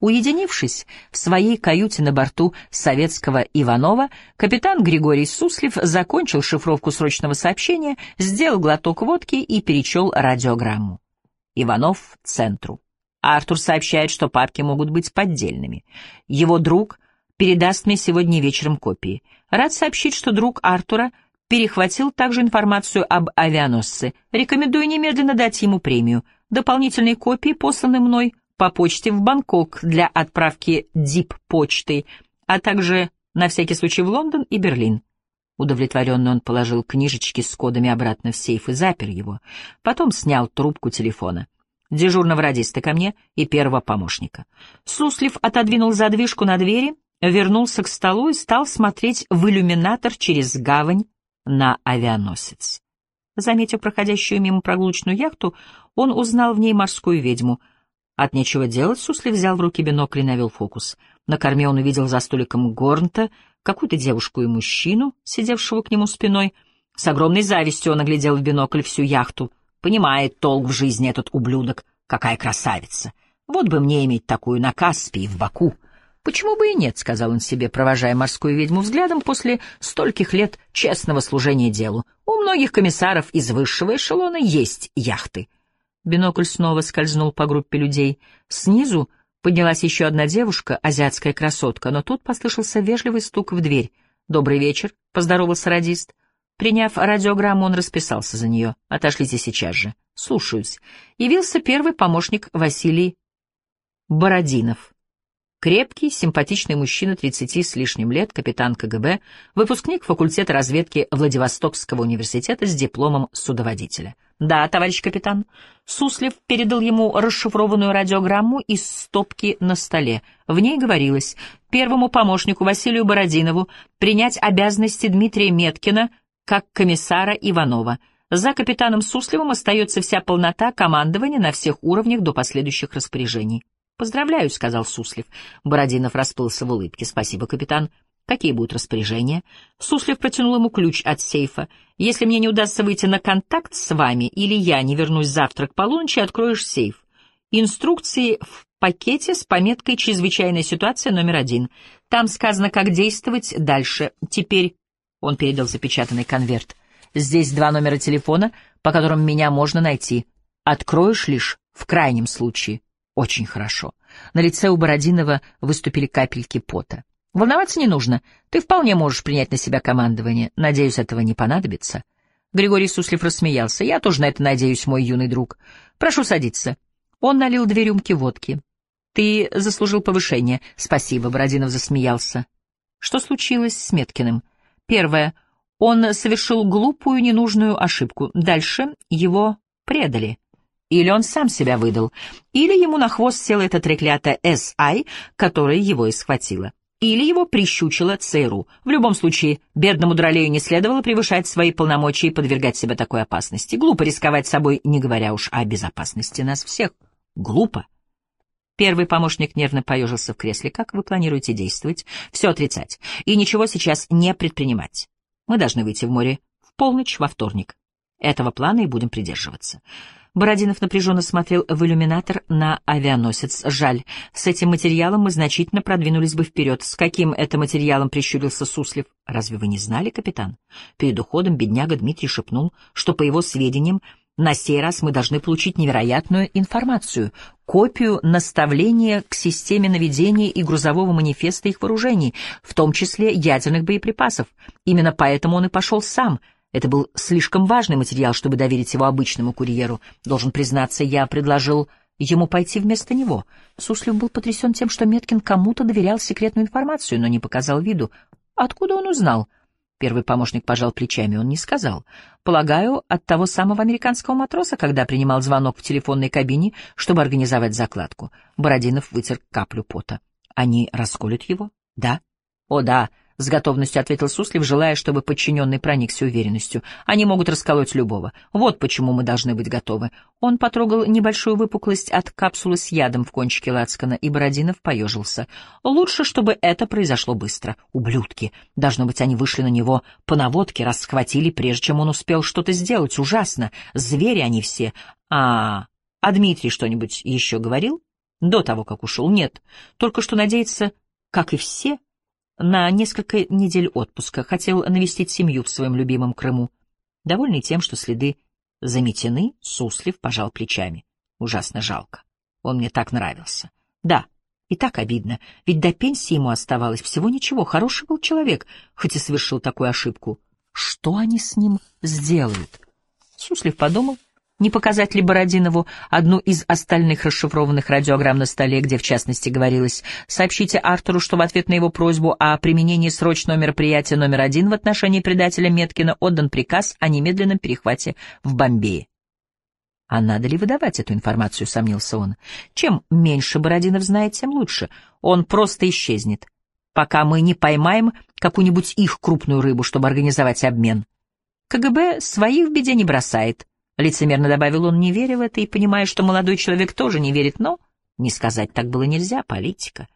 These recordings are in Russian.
Уединившись в своей каюте на борту советского Иванова, капитан Григорий Суслив закончил шифровку срочного сообщения, сделал глоток водки и перечел радиограмму. Иванов центру. Артур сообщает, что папки могут быть поддельными. Его друг передаст мне сегодня вечером копии. Рад сообщить, что друг Артура перехватил также информацию об авианосце. Рекомендую немедленно дать ему премию. Дополнительные копии посланы мной по почте в Бангкок для отправки дип-почтой, а также на всякий случай в Лондон и Берлин. Удовлетворенно он положил книжечки с кодами обратно в сейф и запер его. Потом снял трубку телефона. Дежурного радиста ко мне и первого помощника. Суслив отодвинул задвижку на двери, вернулся к столу и стал смотреть в иллюминатор через гавань на авианосец. Заметив проходящую мимо прогулочную яхту, он узнал в ней морскую ведьму — от нечего делать Сусли взял в руки бинокль и навел фокус. На корме он увидел за столиком Горнта какую-то девушку и мужчину, сидевшего к нему спиной. С огромной завистью он оглядел в бинокль всю яхту. Понимает толк в жизни этот ублюдок. Какая красавица! Вот бы мне иметь такую на Каспии, в Баку. Почему бы и нет, — сказал он себе, провожая морскую ведьму взглядом после стольких лет честного служения делу. У многих комиссаров из высшего эшелона есть яхты. Бинокль снова скользнул по группе людей. Снизу поднялась еще одна девушка, азиатская красотка, но тут послышался вежливый стук в дверь. «Добрый вечер», — поздоровался радист. Приняв радиограмму, он расписался за нее. «Отошлите сейчас же». «Слушаюсь». Явился первый помощник Василий Бородинов. Крепкий, симпатичный мужчина 30 с лишним лет, капитан КГБ, выпускник факультета разведки Владивостокского университета с дипломом судоводителя. «Да, товарищ капитан». Суслив передал ему расшифрованную радиограмму из стопки на столе. В ней говорилось первому помощнику Василию Бородинову принять обязанности Дмитрия Меткина как комиссара Иванова. За капитаном Сусливым остается вся полнота командования на всех уровнях до последующих распоряжений. «Поздравляю», — сказал Суслив. Бородинов расплылся в улыбке. «Спасибо, капитан. Какие будут распоряжения?» Суслив протянул ему ключ от сейфа. «Если мне не удастся выйти на контакт с вами, или я не вернусь завтра к полуночи, откроешь сейф. Инструкции в пакете с пометкой «Чрезвычайная ситуация номер один». Там сказано, как действовать дальше. Теперь...» Он передал запечатанный конверт. «Здесь два номера телефона, по которым меня можно найти. Откроешь лишь в крайнем случае». Очень хорошо. На лице у Бородинова выступили капельки пота. Волноваться не нужно. Ты вполне можешь принять на себя командование. Надеюсь, этого не понадобится. Григорий Суслив рассмеялся. Я тоже на это надеюсь, мой юный друг. Прошу садиться. Он налил две рюмки водки. Ты заслужил повышение. Спасибо, Бородинов засмеялся. Что случилось с Меткиным? Первое. Он совершил глупую, ненужную ошибку. Дальше его предали. Или он сам себя выдал, или ему на хвост села эта треклятая С.I., которая его и схватила. Или его прищучила ЦРУ. В любом случае, бедному Дролею не следовало превышать свои полномочия и подвергать себя такой опасности. Глупо рисковать собой, не говоря уж о безопасности нас всех. Глупо. Первый помощник нервно поежился в кресле. «Как вы планируете действовать?» «Все отрицать. И ничего сейчас не предпринимать. Мы должны выйти в море в полночь во вторник. Этого плана и будем придерживаться. Бородинов напряженно смотрел в иллюминатор на авианосец. Жаль, с этим материалом мы значительно продвинулись бы вперед. С каким это материалом прищурился Суслив? Разве вы не знали, капитан? Перед уходом бедняга Дмитрий шепнул, что, по его сведениям, на сей раз мы должны получить невероятную информацию, копию наставления к системе наведения и грузового манифеста их вооружений, в том числе ядерных боеприпасов. Именно поэтому он и пошел сам — это был слишком важный материал, чтобы доверить его обычному курьеру. Должен признаться, я предложил ему пойти вместо него. Суслив был потрясен тем, что Меткин кому-то доверял секретную информацию, но не показал виду. Откуда он узнал? Первый помощник пожал плечами, он не сказал. Полагаю, от того самого американского матроса, когда принимал звонок в телефонной кабине, чтобы организовать закладку. Бородинов вытер каплю пота. Они расколют его? Да. О, да. — с готовностью ответил Суслив, желая, чтобы подчиненный проникся уверенностью. «Они могут расколоть любого. Вот почему мы должны быть готовы». Он потрогал небольшую выпуклость от капсулы с ядом в кончике лацкана, и Бородинов поежился. «Лучше, чтобы это произошло быстро. Ублюдки! Должно быть, они вышли на него по наводке, раз схватили, прежде чем он успел что-то сделать. Ужасно! Звери они все. А, а Дмитрий что-нибудь еще говорил?» До того, как ушел, нет. Только что надеется, как и все, на несколько недель отпуска. Хотел навестить семью в своем любимом Крыму. Довольный тем, что следы заметены, Суслив пожал плечами. Ужасно жалко. Он мне так нравился. Да, и так обидно, ведь до пенсии ему оставалось всего ничего. Хороший был человек, хоть и совершил такую ошибку. Что они с ним сделают? Суслив подумал, не показать ли Бородинову одну из остальных расшифрованных радиограмм на столе, где в частности говорилось «Сообщите Артуру, что в ответ на его просьбу о применении срочного мероприятия номер один в отношении предателя Меткина отдан приказ о немедленном перехвате в Бомбее». А надо ли выдавать эту информацию, сомнился он. Чем меньше Бородинов знает, тем лучше. Он просто исчезнет, пока мы не поймаем какую-нибудь их крупную рыбу, чтобы организовать обмен. КГБ своих в беде не бросает. Лицемерно добавил он, не веря в это и понимая, что молодой человек тоже не верит, но не сказать так было нельзя, политика.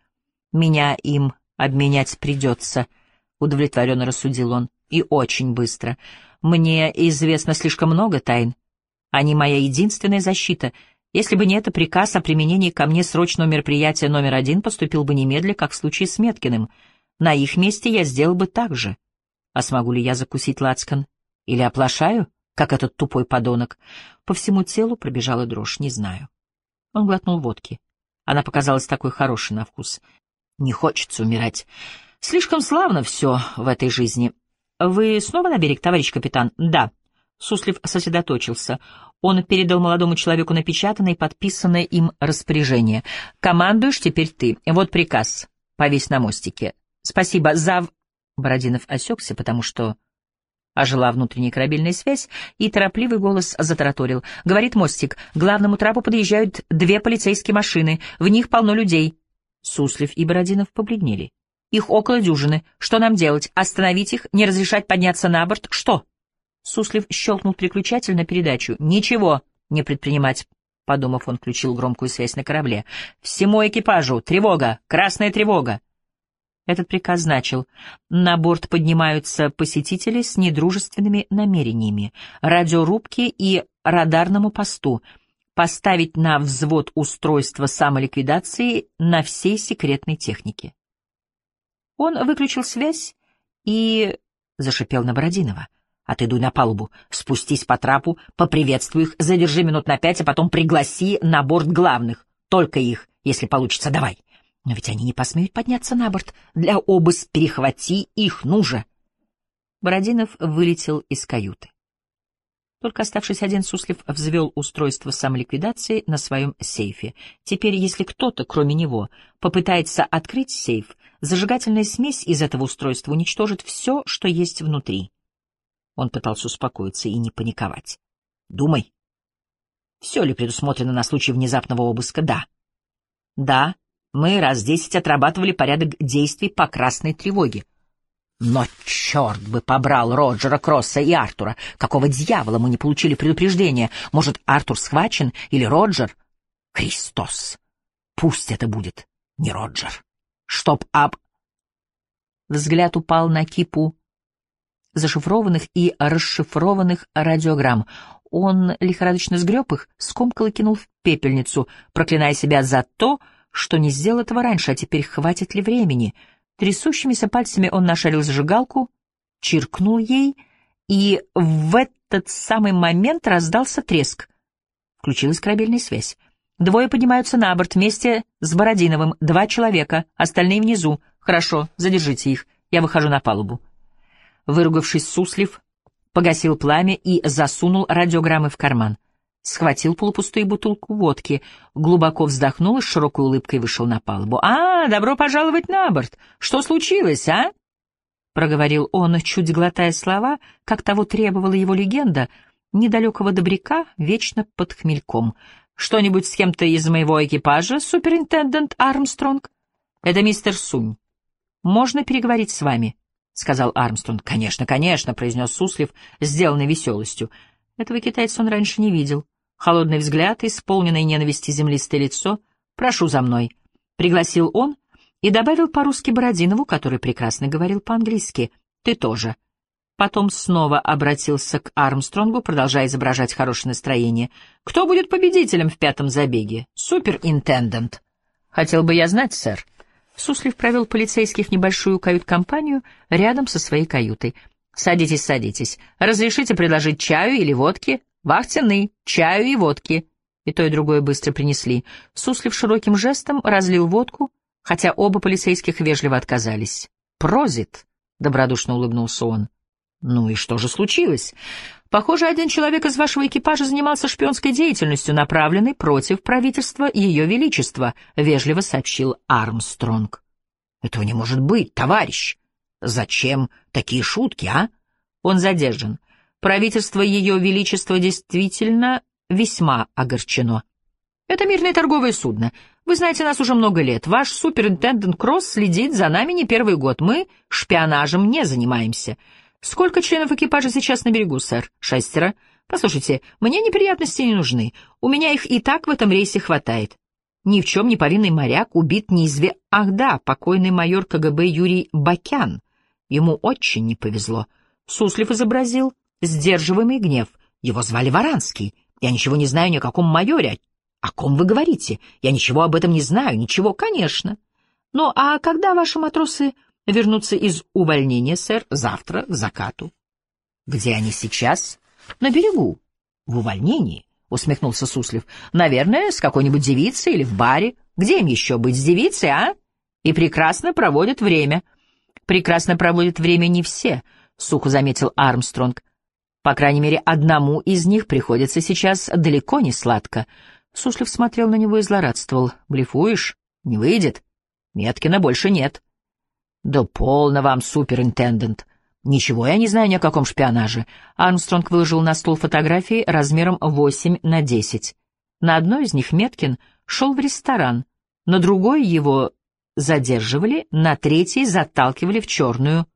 Меня им обменять придется, удовлетворенно рассудил он, и очень быстро. Мне известно слишком много тайн. Они моя единственная защита. Если бы не это приказ о применении ко мне срочного мероприятия номер один, поступил бы немедля, как в случае с Меткиным. На их месте я сделал бы так же. А смогу ли я закусить лацкан? Или оплошаю, как этот тупой подонок? По всему телу пробежала дрожь, не знаю. Он глотнул водки. Она показалась такой хорошей на вкус. Не хочется умирать. Слишком славно все в этой жизни. Вы снова на берег, товарищ капитан? Да. Суслив сосредоточился. Он передал молодому человеку напечатанное и подписанное им распоряжение. «Командуешь теперь ты. Вот приказ. Повесь на мостике. Спасибо. Зав...» Бородинов осекся, потому что ожила внутренняя корабельная связь, и торопливый голос затараторил. «Говорит мостик, к главному трапу подъезжают две полицейские машины, в них полно людей». Суслив и Бородинов побледнели. «Их около дюжины. Что нам делать? Остановить их? Не разрешать подняться на борт? Что?» Суслив щелкнул переключатель на передачу. «Ничего не предпринимать», — подумав, он включил громкую связь на корабле. «Всему экипажу! Тревога! Красная тревога!» Этот приказ значил, на борт поднимаются посетители с недружественными намерениями, радиорубки и радарному посту, поставить на взвод устройство самоликвидации на всей секретной технике. Он выключил связь и зашипел на Бородинова. Отойдуй на палубу, спустись по трапу, поприветствуй их, задержи минут на пять, а потом пригласи на борт главных. Только их, если получится, давай. Но ведь они не посмеют подняться на борт. Для обыс перехвати их, ну же. Бородинов вылетел из каюты. Только оставшись один, Суслив взвел устройство самоликвидации на своем сейфе. Теперь, если кто-то, кроме него, попытается открыть сейф, зажигательная смесь из этого устройства уничтожит все, что есть внутри. Он пытался успокоиться и не паниковать. Думай. Все ли предусмотрено на случай внезапного обыска? Да. Да, мы раз десять отрабатывали порядок действий по красной тревоге. Но черт бы побрал Роджера, Кросса и Артура! Какого дьявола мы не получили предупреждения? Может, Артур схвачен или Роджер? Христос! Пусть это будет не Роджер. Чтоб об... Взгляд упал на кипу зашифрованных и расшифрованных радиограмм. Он лихорадочно сгреб их, скомкал и кинул в пепельницу, проклиная себя за то, что не сделал этого раньше, а теперь хватит ли времени. Трясущимися пальцами он нашарил зажигалку, чиркнул ей, и в этот самый момент раздался треск. Включилась корабельная связь. Двое поднимаются на борт вместе с Бородиновым, два человека, остальные внизу. Хорошо, задержите их, я выхожу на палубу. Выругавшись, Суслив погасил пламя и засунул радиограммы в карман. Схватил полупустую бутылку водки, глубоко вздохнул и с широкой улыбкой вышел на палубу. «А, добро пожаловать на борт! Что случилось, а?» Проговорил он, чуть глотая слова, как того требовала его легенда, недалекого добряка, вечно под хмельком. «Что-нибудь с кем-то из моего экипажа, суперинтендент Армстронг?» «Это мистер Сунь. Можно переговорить с вами?» — сказал Армстронг. «Конечно, конечно», — произнес Суслив, сделанный веселостью. Этого китайца он раньше не видел. Холодный взгляд, исполненное ненависти землистое лицо. «Прошу за мной», — пригласил он и добавил по-русски Бородинову, который прекрасно говорил по-английски. «Ты тоже». Потом снова обратился к Армстронгу, продолжая изображать хорошее настроение. «Кто будет победителем в пятом забеге? Суперинтендент». Хотел бы я знать, сэр. Суслив провел полицейских в небольшую кают-компанию рядом со своей каютой. «Садитесь, садитесь. Разрешите предложить чаю или водки? Вахтенный, чаю и водки». И то, и другое быстро принесли. Суслив широким жестом разлил водку, хотя оба полицейских вежливо отказались. «Прозит», — добродушно улыбнулся он. «Ну и что же случилось? Похоже, один человек из вашего экипажа занимался шпионской деятельностью, направленной против правительства Ее Величества», — вежливо сообщил Армстронг. «Этого не может быть, товарищ! Зачем такие шутки, а?» Он задержан. Правительство Ее Величества действительно весьма огорчено. Это мирное торговое судно. Вы знаете нас уже много лет. Ваш суперинтендент Кросс следит за нами не первый год. Мы шпионажем не занимаемся. Сколько членов экипажа сейчас на берегу, сэр? Шестеро. Послушайте, мне неприятности не нужны. У меня их и так в этом рейсе хватает. Ни в чем не повинный моряк убит неизве... Ах да, покойный майор КГБ Юрий Бакян. Ему очень не повезло. Суслив изобразил сдерживаемый гнев. Его звали Варанский. Я ничего не знаю ни о каком майоре. О ком вы говорите? Я ничего об этом не знаю. Ничего, конечно. Ну, а когда ваши матросы вернутся из увольнения, сэр, завтра к закату. Где они сейчас? На берегу. В увольнении, усмехнулся Суслив. Наверное, с какой-нибудь девицей или в баре. Где им еще быть с девицей, а? И прекрасно проводят время. Прекрасно проводят время не все, сухо заметил Армстронг. По крайней мере, одному из них приходится сейчас далеко не сладко. Суслив смотрел на него и злорадствовал. «Блефуешь? Не выйдет. Меткина больше нет». «Да полно вам, суперинтендент! Ничего я не знаю ни о каком шпионаже». Армстронг выложил на стол фотографии размером 8 на 10. На одной из них Меткин шел в ресторан, на другой его задерживали, на третьей заталкивали в черную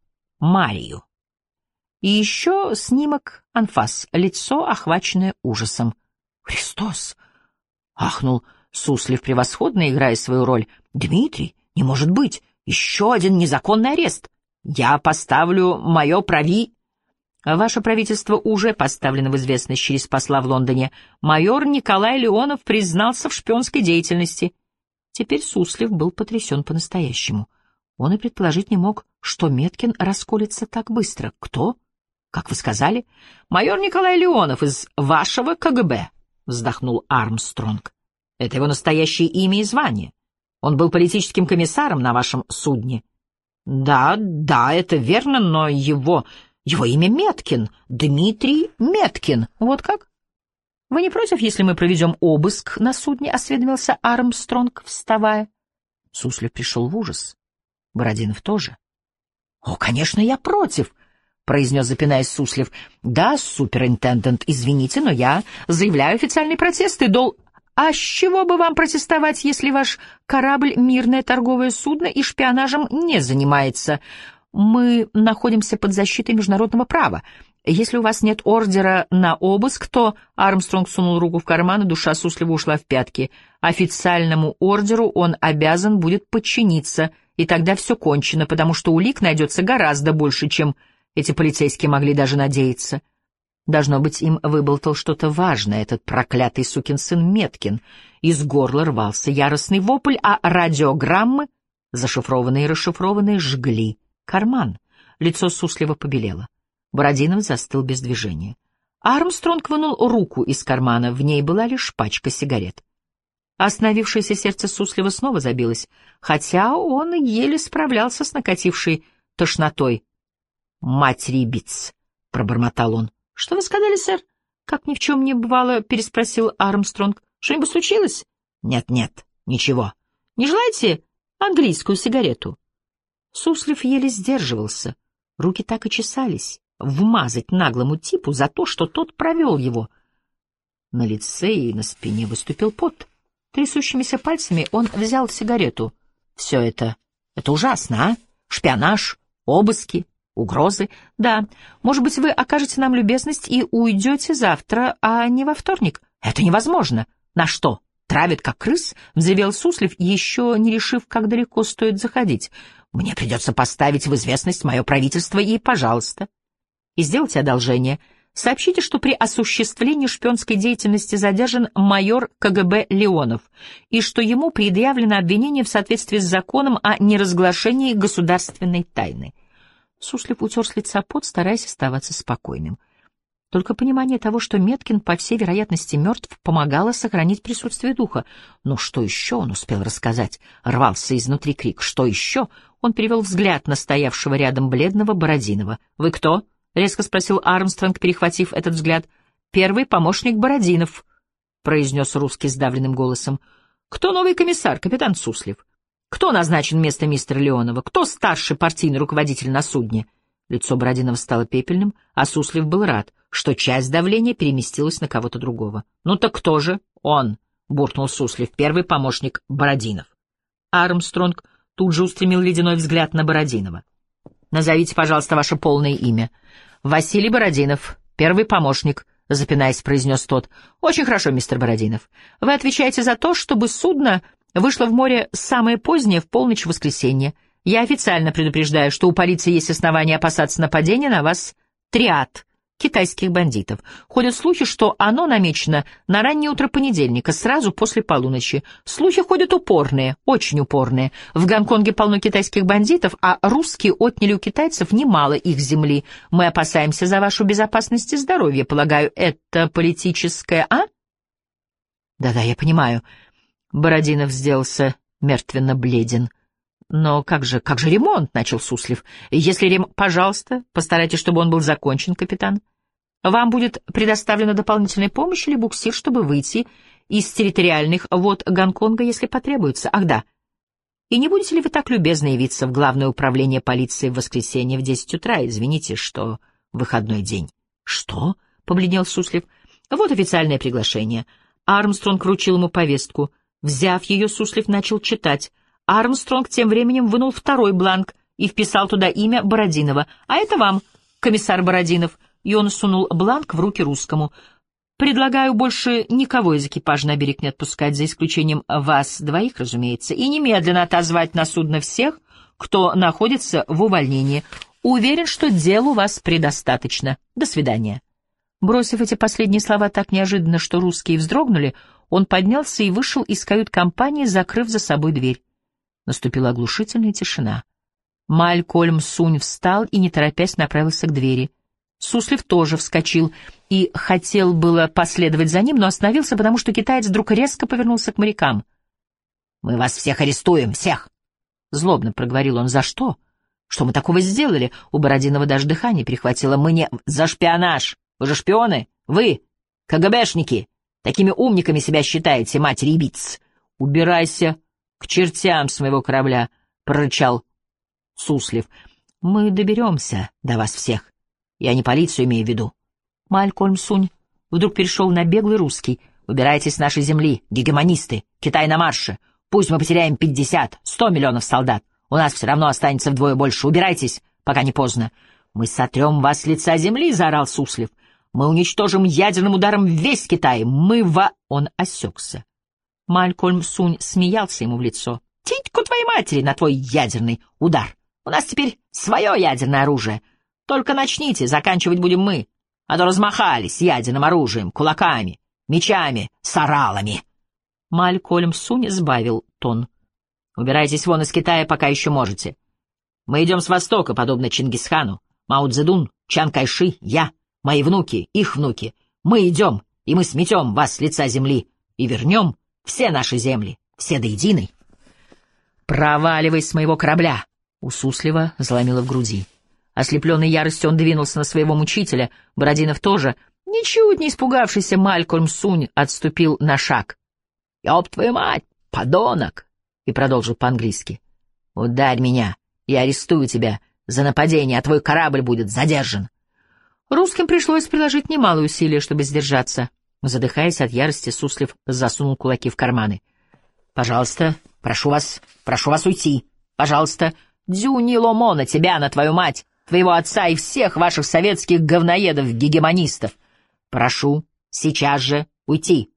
Марию. И еще снимок анфас, лицо, охваченное ужасом. «Христос!» — ахнул Суслив, превосходно играя свою роль. «Дмитрий, не может быть! Еще один незаконный арест. Я поставлю мое прави... Ваше правительство уже поставлено в известность через посла в Лондоне. Майор Николай Леонов признался в шпионской деятельности. Теперь Суслив был потрясен по-настоящему. Он и предположить не мог, что Меткин расколется так быстро. Кто? Как вы сказали? Майор Николай Леонов из вашего КГБ, вздохнул Армстронг. Это его настоящее имя и звание. Он был политическим комиссаром на вашем судне. Да, да, это верно, но его... Его имя Меткин. Дмитрий Меткин. Вот как? Вы не против, если мы проведем обыск на судне? Осведомился Армстронг, вставая. Суслив пришел в ужас. Бородинов тоже. О, конечно, я против, — произнес, запинаясь Суслив. «Да, суперинтендент, извините, но я заявляю официальный протест и дол...» А с чего бы вам протестовать, если ваш корабль — мирное торговое судно и шпионажем не занимается? Мы находимся под защитой международного права. Если у вас нет ордера на обыск, то Армстронг сунул руку в карман, и душа Суслива ушла в пятки. Официальному ордеру он обязан будет подчиниться, и тогда все кончено, потому что улик найдется гораздо больше, чем эти полицейские могли даже надеяться. Должно быть, им выболтал что-то важное этот проклятый сукин сын Меткин. Из горла рвался яростный вопль, а радиограммы, зашифрованные и расшифрованные, жгли карман. Лицо Суслива побелело. Бородинов застыл без движения. Армстронг вынул руку из кармана, в ней была лишь пачка сигарет. Остановившееся сердце Суслива снова забилось, хотя он еле справлялся с накатившей тошнотой. «Мать рибиц!» — пробормотал он. «Что вы сказали, сэр?» «Как ни в чем не бывало», — переспросил Армстронг. «Что-нибудь случилось?» «Нет-нет, ничего. Не желаете английскую сигарету?» Суслив еле сдерживался. Руки так и чесались. Вмазать наглому типу за то, что тот провел его. На лице и на спине выступил пот. Трясущимися пальцами он взял сигарету. «Все это... это ужасно, а? Шпионаж, обыски, Угрозы? Да. Может быть, вы окажете нам любезность и уйдете завтра, а не во вторник? Это невозможно. На что? Травит, как крыс? Взревел Суслив, еще не решив, как далеко стоит заходить. Мне придется поставить в известность мое правительство и, пожалуйста. И сделайте одолжение. Сообщите, что при осуществлении шпионской деятельности задержан майор КГБ Леонов и что ему предъявлено обвинение в соответствии с законом о неразглашении государственной тайны. Суслив утер с лица пот, стараясь оставаться спокойным. Только понимание того, что Меткин, по всей вероятности, мертв, помогало сохранить присутствие духа. Но что еще он успел рассказать? Рвался изнутри крик. Что еще? Он перевел взгляд на стоявшего рядом бледного Бородинова. «Вы кто?» — резко спросил Армстронг, перехватив этот взгляд. «Первый помощник Бородинов», — произнес русский сдавленным голосом. «Кто новый комиссар, капитан Суслив? Кто назначен вместо мистера Леонова? Кто старший партийный руководитель на судне?» Лицо Бородинова стало пепельным, а Суслив был рад, что часть давления переместилась на кого-то другого. «Ну так кто же?» «Он», — буркнул Суслив, первый помощник Бородинов. Армстронг тут же устремил ледяной взгляд на Бородинова. «Назовите, пожалуйста, ваше полное имя». «Василий Бородинов, первый помощник», — запинаясь, произнес тот. «Очень хорошо, мистер Бородинов. Вы отвечаете за то, чтобы судно вышло в море самое позднее, в полночь воскресенья. Я официально предупреждаю, что у полиции есть основания опасаться нападения на вас триад китайских бандитов. Ходят слухи, что оно намечено на раннее утро понедельника, сразу после полуночи. Слухи ходят упорные, очень упорные. В Гонконге полно китайских бандитов, а русские отняли у китайцев немало их земли. Мы опасаемся за вашу безопасность и здоровье. Полагаю, это политическое, а? Да-да, я понимаю. Бородинов сделался мертвенно бледен. «Но как же, как же ремонт?» — начал Суслив. «Если рем... Пожалуйста, постарайтесь, чтобы он был закончен, капитан. Вам будет предоставлена дополнительная помощь или буксир, чтобы выйти из территориальных вод Гонконга, если потребуется. Ах да. И не будете ли вы так любезны явиться в Главное управление полиции в воскресенье в десять утра? Извините, что выходной день». «Что?» — побледнел Суслив. «Вот официальное приглашение». Армстронг вручил ему повестку. Взяв ее, Суслив начал читать. Армстронг тем временем вынул второй бланк и вписал туда имя Бородинова. «А это вам, комиссар Бородинов». И он сунул бланк в руки русскому. «Предлагаю больше никого из экипажа на берег не отпускать, за исключением вас двоих, разумеется, и немедленно отозвать на судно всех, кто находится в увольнении. Уверен, что дел у вас предостаточно. До свидания». Бросив эти последние слова так неожиданно, что русские вздрогнули, он поднялся и вышел из кают-компании, закрыв за собой дверь. Наступила оглушительная тишина. Малькольм Сунь встал и, не торопясь, направился к двери. Суслив тоже вскочил и хотел было последовать за ним, но остановился, потому что китаец вдруг резко повернулся к морякам. «Мы вас всех арестуем, всех!» Злобно проговорил он. «За что? Что мы такого сделали?» У Бородинова даже дыхание перехватило. «Мы не... За шпионаж! Вы же шпионы! Вы, КГБшники! Такими умниками себя считаете, матери и Убирайся «К чертям с моего корабля!» — прорычал Суслив. «Мы доберемся до вас всех. Я не полицию имею в виду». Малькольм Сунь вдруг перешел на беглый русский. «Убирайтесь с нашей земли, гегемонисты! Китай на марше! Пусть мы потеряем пятьдесят, сто миллионов солдат. У нас все равно останется вдвое больше. Убирайтесь, пока не поздно. Мы сотрем вас с лица земли!» — заорал Суслив. «Мы уничтожим ядерным ударом весь Китай! Мы во...» Он осекся. Малькольм Сунь смеялся ему в лицо. «Титьку твоей матери на твой ядерный удар! У нас теперь свое ядерное оружие. Только начните, заканчивать будем мы. А то размахались ядерным оружием, кулаками, мечами, саралами!» Малькольм Сунь сбавил тон. «Убирайтесь вон из Китая, пока еще можете. Мы идем с востока, подобно Чингисхану. Мао Цзэдун, Чан Кайши, я, мои внуки, их внуки. Мы идем, и мы сметем вас с лица земли и вернем все наши земли, все до единой. «Проваливай с моего корабля!» У Суслива заломило в груди. Ослепленный яростью он двинулся на своего мучителя. Бородинов тоже, ничуть не испугавшийся Малькольм Сунь, отступил на шаг. «Ёб твою мать, подонок!» И продолжил по-английски. «Ударь меня, я арестую тебя за нападение, а твой корабль будет задержан». Русским пришлось приложить немалые усилия, чтобы сдержаться. Задыхаясь от ярости, Суслив засунул кулаки в карманы. «Пожалуйста, прошу вас, прошу вас уйти. Пожалуйста, Дзюни Ломо на тебя, на твою мать, твоего отца и всех ваших советских говноедов-гегемонистов. Прошу, сейчас же уйти».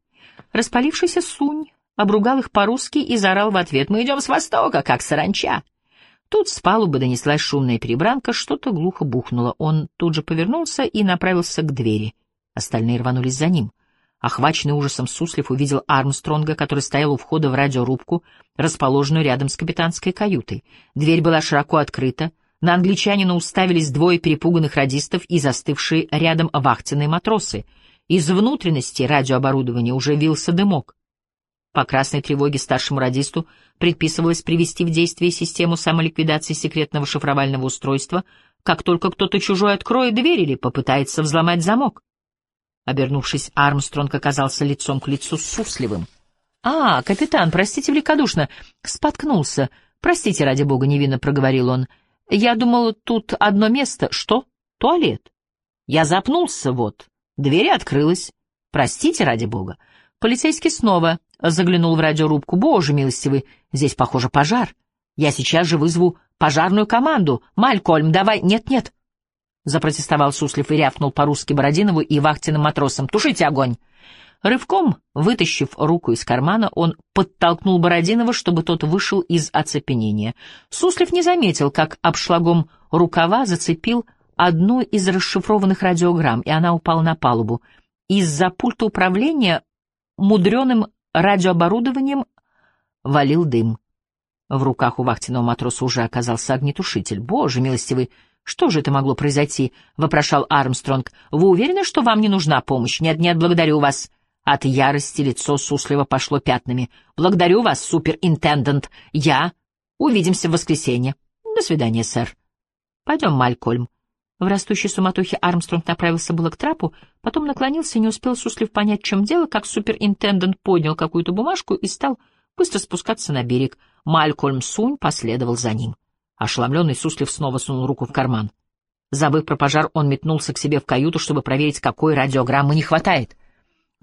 Распалившийся Сунь обругал их по-русски и заорал в ответ. «Мы идем с востока, как саранча». Тут с палубы донеслась шумная перебранка, что-то глухо бухнуло. Он тут же повернулся и направился к двери. Остальные рванулись за ним. Охваченный ужасом Суслив увидел Армстронга, который стоял у входа в радиорубку, расположенную рядом с капитанской каютой. Дверь была широко открыта, на англичанина уставились двое перепуганных радистов и застывшие рядом вахтенные матросы. Из внутренности радиооборудования уже вился дымок. По красной тревоге старшему радисту предписывалось привести в действие систему самоликвидации секретного шифровального устройства, как только кто-то чужой откроет дверь или попытается взломать замок. Обернувшись, Армстронг оказался лицом к лицу с Сусливым. «А, капитан, простите великодушно, споткнулся. Простите, ради бога, невинно проговорил он. Я думал, тут одно место. Что? Туалет. Я запнулся, вот. Дверь открылась. Простите, ради бога. Полицейский снова заглянул в радиорубку. «Боже милостивый, здесь, похоже, пожар. Я сейчас же вызову пожарную команду. Малькольм, давай...» «Нет-нет», — запротестовал Суслив и рявкнул по-русски Бородинову и вахтенным матросам. «Тушите огонь!» Рывком, вытащив руку из кармана, он подтолкнул Бородинова, чтобы тот вышел из оцепенения. Суслив не заметил, как обшлагом рукава зацепил одну из расшифрованных радиограмм, и она упала на палубу. Из-за пульта управления мудреным радиооборудованием валил дым. В руках у вахтенного матроса уже оказался огнетушитель. «Боже милостивый, что же это могло произойти?» — вопрошал Армстронг. «Вы уверены, что вам не нужна помощь? Нет, нет, благодарю вас». От ярости лицо Суслива пошло пятнами. «Благодарю вас, суперинтендант. Я. Увидимся в воскресенье. До свидания, сэр». «Пойдем, Малькольм. В растущей суматохе Армстронг направился было к трапу, потом наклонился и не успел Суслив понять, в чем дело, как суперинтендант поднял какую-то бумажку и стал быстро спускаться на берег. Малькольм Сунь последовал за ним. Ошеломленный Суслив снова сунул руку в карман. Забыв про пожар, он метнулся к себе в каюту, чтобы проверить, какой радиограммы не хватает.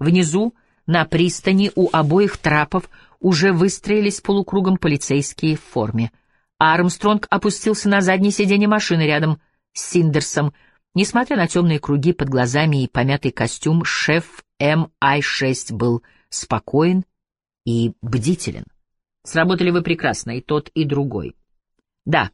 Внизу, на пристани, у обоих трапов уже выстроились полукругом полицейские в форме. Армстронг опустился на заднее сиденье машины рядом — Синдерсом. Несмотря на темные круги под глазами и помятый костюм, шеф МИ-6 был спокоен и бдителен. Сработали вы прекрасно, и тот, и другой. Да,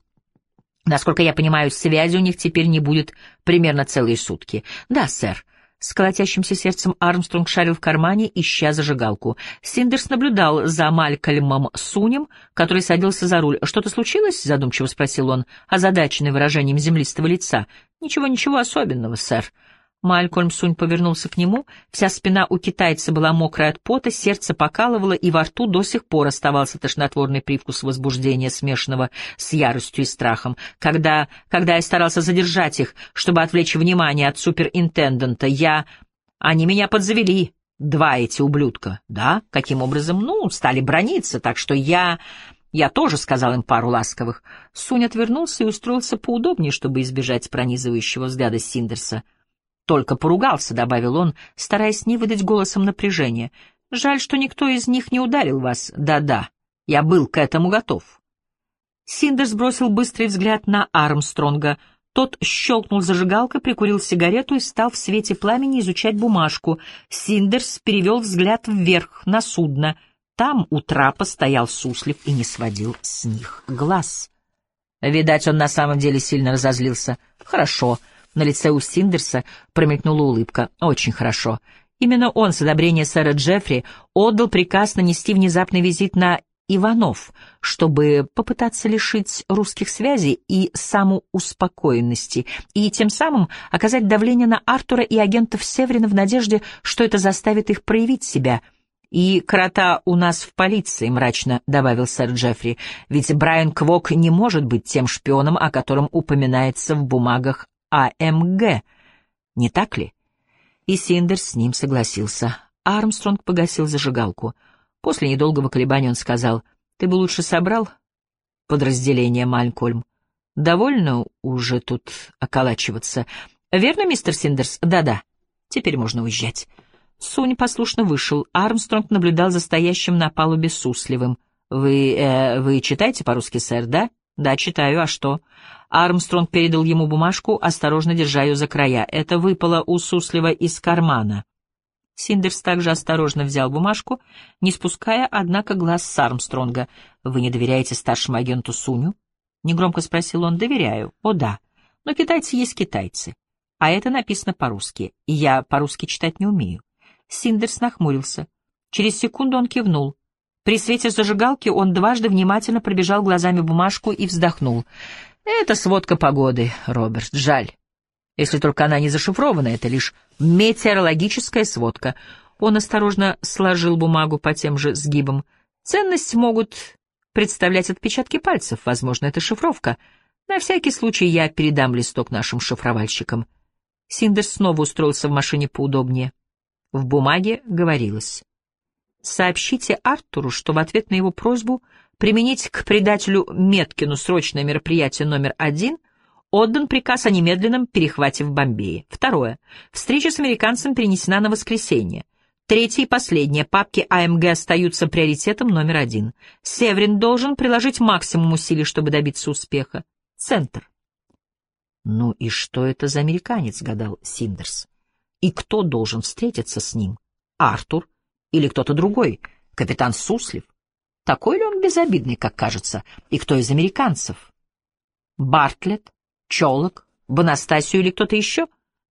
насколько я понимаю, связи у них теперь не будет примерно целые сутки. Да, сэр. С колотящимся сердцем Армстронг шарил в кармане, ища зажигалку. Синдерс наблюдал за Малькольмом Сунем, который садился за руль. «Что-то случилось?» — задумчиво спросил он, озадаченный выражением землистого лица. «Ничего, ничего особенного, сэр». Малькольм Сунь повернулся к нему, вся спина у китайца была мокрая от пота, сердце покалывало, и во рту до сих пор оставался тошнотворный привкус возбуждения, смешанного с яростью и страхом. Когда, когда я старался задержать их, чтобы отвлечь внимание от суперинтендента, я... Они меня подзавели, два эти ублюдка. Да? Каким образом? Ну, стали брониться, так что я... Я тоже сказал им пару ласковых. Сунь отвернулся и устроился поудобнее, чтобы избежать пронизывающего взгляда Синдерса — только поругался, — добавил он, стараясь не выдать голосом напряжения. Жаль, что никто из них не ударил вас. Да-да, я был к этому готов. Синдерс бросил быстрый взгляд на Армстронга. Тот щелкнул зажигалкой, прикурил сигарету и стал в свете пламени изучать бумажку. Синдерс перевел взгляд вверх, на судно. Там у трапа стоял Суслив и не сводил с них глаз. Видать, он на самом деле сильно разозлился. «Хорошо», на лице у Синдерса промелькнула улыбка. «Очень хорошо. Именно он, с одобрения сэра Джеффри, отдал приказ нанести внезапный визит на Иванов, чтобы попытаться лишить русских связей и самоуспокоенности, и тем самым оказать давление на Артура и агентов Северина в надежде, что это заставит их проявить себя. «И крота у нас в полиции», — мрачно добавил сэр Джеффри, «ведь Брайан Квок не может быть тем шпионом, о котором упоминается в бумагах АМГ, не так ли? И Синдерс с ним согласился. Армстронг погасил зажигалку. После недолгого колебания он сказал, «Ты бы лучше собрал подразделение Малькольм. Довольно уже тут околачиваться. Верно, мистер Синдерс? Да-да. Теперь можно уезжать». Сунь послушно вышел. Армстронг наблюдал за стоящим на палубе Сусливым. «Вы... Э, вы читаете по-русски, сэр, да?» «Да, читаю. А что?» Армстронг передал ему бумажку, осторожно держа ее за края. Это выпало у Суслива из кармана. Синдерс также осторожно взял бумажку, не спуская, однако, глаз с Армстронга. «Вы не доверяете старшему агенту Суню?» Негромко спросил он. Доверяю. О, да. Но китайцы есть китайцы. А это написано по-русски, и я по-русски читать не умею. Синдерс нахмурился. Через секунду он кивнул. При свете зажигалки он дважды внимательно пробежал глазами бумажку и вздохнул. «Это сводка погоды, Роберт, жаль. Если только она не зашифрована, это лишь метеорологическая сводка». Он осторожно сложил бумагу по тем же сгибам. «Ценность могут представлять отпечатки пальцев, возможно, это шифровка. На всякий случай я передам листок нашим шифровальщикам». Синдерс снова устроился в машине поудобнее. В бумаге говорилось. «Сообщите Артуру, что в ответ на его просьбу применить к предателю Меткину срочное мероприятие номер один отдан приказ о немедленном перехвате в Бомбее. Второе. Встреча с американцем перенесена на воскресенье. Третье и последнее. Папки АМГ остаются приоритетом номер один. Северин должен приложить максимум усилий, чтобы добиться успеха. Центр. «Ну и что это за американец?» — гадал Синдерс. И кто должен встретиться с ним? Артур или кто-то другой? Капитан Суслив? Такой ли он безобидный, как кажется? И кто из американцев? Бартлетт? Чолок? Бонастасию или кто-то еще?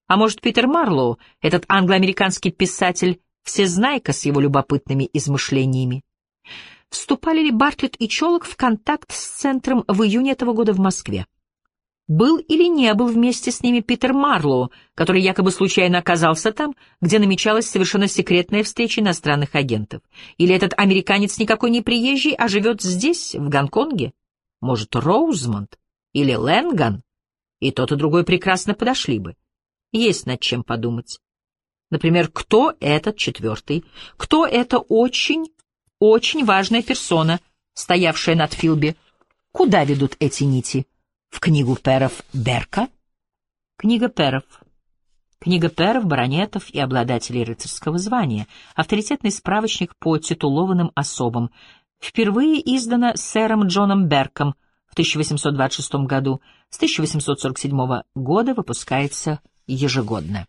А может, Питер Марлоу, этот англо-американский писатель, всезнайка с его любопытными измышлениями? Вступали ли Бартлетт и Чолок в контакт с центром в июне этого года в Москве? Был или не был вместе с ними Питер Марлоу, который якобы случайно оказался там, где намечалась совершенно секретная встреча иностранных агентов? Или этот американец никакой не приезжий, а живет здесь, в Гонконге? Может, Роузмонд? Или Ленган? И тот, и другой прекрасно подошли бы. Есть над чем подумать. Например, кто этот четвертый? Кто эта очень, очень важная персона, стоявшая над Филби? Куда ведут эти нити? В книгу перов Берка, книга перов, книга перов, баронетов и обладателей рыцарского звания, авторитетный справочник по титулованным особам, впервые издана сэром Джоном Берком в 1826 году, с 1847 года выпускается ежегодно.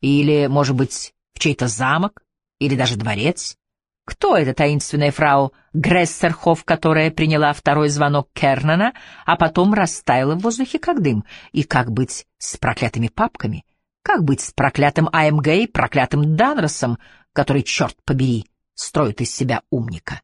Или, может быть, в чей-то замок, или даже дворец, кто эта таинственная фрау Грессерхоф, которая приняла второй звонок Кернана, а потом растаяла в воздухе как дым? И как быть с проклятыми папками? Как быть с проклятым АМГ и проклятым Данросом, который, черт побери, строит из себя умника?